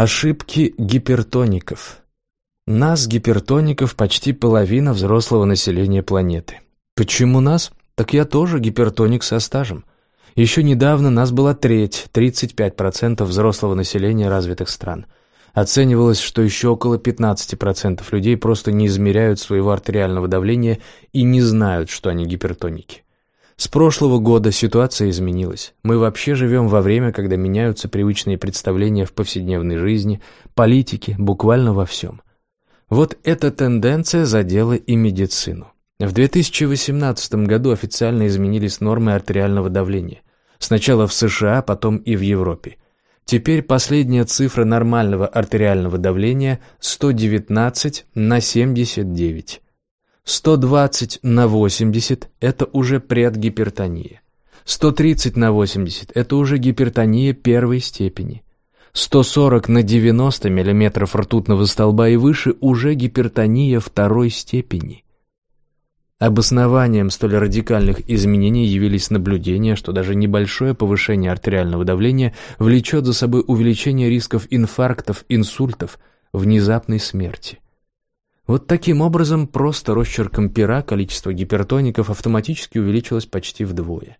Ошибки гипертоников. Нас, гипертоников, почти половина взрослого населения планеты. Почему нас? Так я тоже гипертоник со стажем. Еще недавно нас была треть, 35% взрослого населения развитых стран. Оценивалось, что еще около 15% людей просто не измеряют своего артериального давления и не знают, что они гипертоники. С прошлого года ситуация изменилась. Мы вообще живем во время, когда меняются привычные представления в повседневной жизни, политике, буквально во всем. Вот эта тенденция задела и медицину. В 2018 году официально изменились нормы артериального давления. Сначала в США, потом и в Европе. Теперь последняя цифра нормального артериального давления 119 на 79. 120 на 80 – это уже предгипертония. 130 на 80 – это уже гипертония первой степени. 140 на 90 мм ртутного столба и выше – уже гипертония второй степени. Обоснованием столь радикальных изменений явились наблюдения, что даже небольшое повышение артериального давления влечет за собой увеличение рисков инфарктов, инсультов, внезапной смерти – вот таким образом, просто росчерком пера количество гипертоников автоматически увеличилось почти вдвое.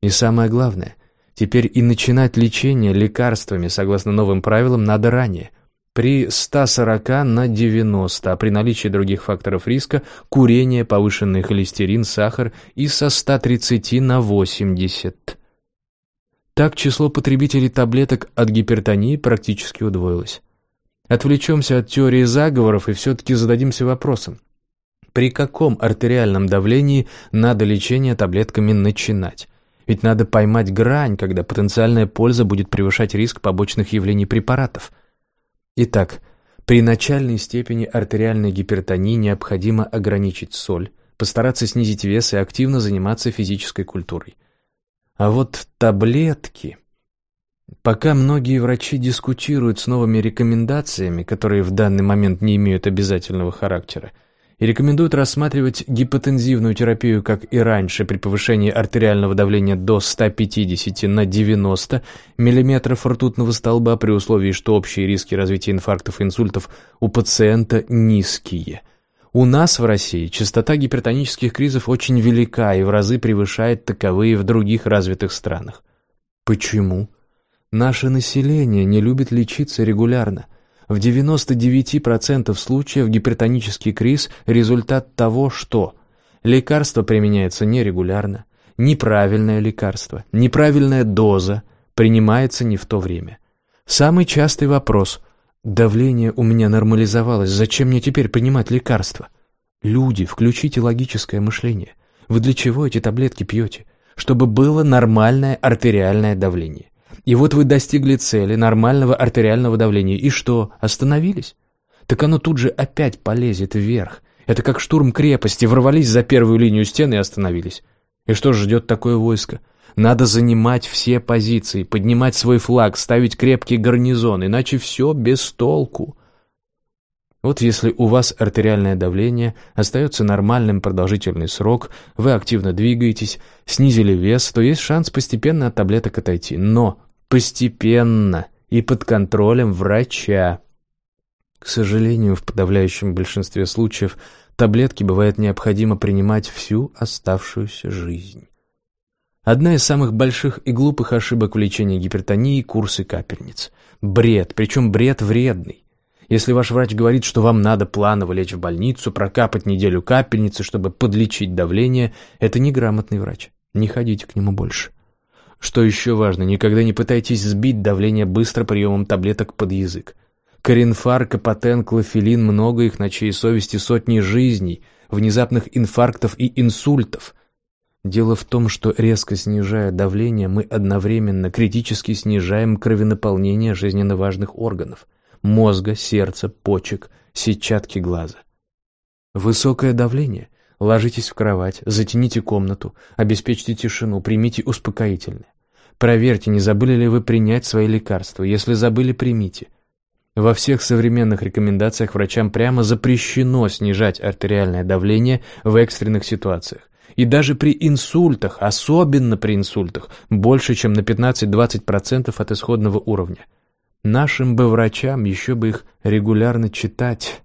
И самое главное, теперь и начинать лечение лекарствами, согласно новым правилам, надо ранее. При 140 на 90, а при наличии других факторов риска – курение, повышенный холестерин, сахар и со 130 на 80. Так число потребителей таблеток от гипертонии практически удвоилось. Отвлечемся от теории заговоров и все-таки зададимся вопросом. При каком артериальном давлении надо лечение таблетками начинать? Ведь надо поймать грань, когда потенциальная польза будет превышать риск побочных явлений препаратов. Итак, при начальной степени артериальной гипертонии необходимо ограничить соль, постараться снизить вес и активно заниматься физической культурой. А вот таблетки... Пока многие врачи дискутируют с новыми рекомендациями, которые в данный момент не имеют обязательного характера, и рекомендуют рассматривать гипотензивную терапию, как и раньше, при повышении артериального давления до 150 на 90 мм ртутного столба при условии, что общие риски развития инфарктов и инсультов у пациента низкие. У нас в России частота гипертонических кризов очень велика и в разы превышает таковые в других развитых странах. Почему? Наше население не любит лечиться регулярно. В 99% случаев гипертонический криз – результат того, что лекарство применяется нерегулярно, неправильное лекарство, неправильная доза, принимается не в то время. Самый частый вопрос – давление у меня нормализовалось, зачем мне теперь принимать лекарства? Люди, включите логическое мышление. Вы для чего эти таблетки пьете? Чтобы было нормальное артериальное давление. И вот вы достигли цели, нормального артериального давления. И что, остановились? Так оно тут же опять полезет вверх. Это как штурм крепости, ворвались за первую линию стены и остановились. И что ждет такое войско? Надо занимать все позиции, поднимать свой флаг, ставить крепкий гарнизон, иначе все без толку. Вот если у вас артериальное давление, остается нормальным продолжительный срок, вы активно двигаетесь, снизили вес, то есть шанс постепенно от таблеток отойти. Но постепенно и под контролем врача. К сожалению, в подавляющем большинстве случаев таблетки бывает необходимо принимать всю оставшуюся жизнь. Одна из самых больших и глупых ошибок в лечении гипертонии – курсы капельниц. Бред, причем бред вредный. Если ваш врач говорит, что вам надо планово лечь в больницу, прокапать неделю капельницы, чтобы подлечить давление, это неграмотный врач. Не ходите к нему больше. Что еще важно, никогда не пытайтесь сбить давление быстро приемом таблеток под язык. Коринфар, Капотен, Клофелин, много их на чьей совести сотни жизней, внезапных инфарктов и инсультов. Дело в том, что резко снижая давление, мы одновременно критически снижаем кровенаполнение жизненно важных органов – мозга, сердца, почек, сетчатки глаза. Высокое давление – Ложитесь в кровать, затяните комнату, обеспечьте тишину, примите успокоительное. Проверьте, не забыли ли вы принять свои лекарства. Если забыли, примите. Во всех современных рекомендациях врачам прямо запрещено снижать артериальное давление в экстренных ситуациях. И даже при инсультах, особенно при инсультах, больше, чем на 15-20% от исходного уровня. Нашим бы врачам еще бы их регулярно читать.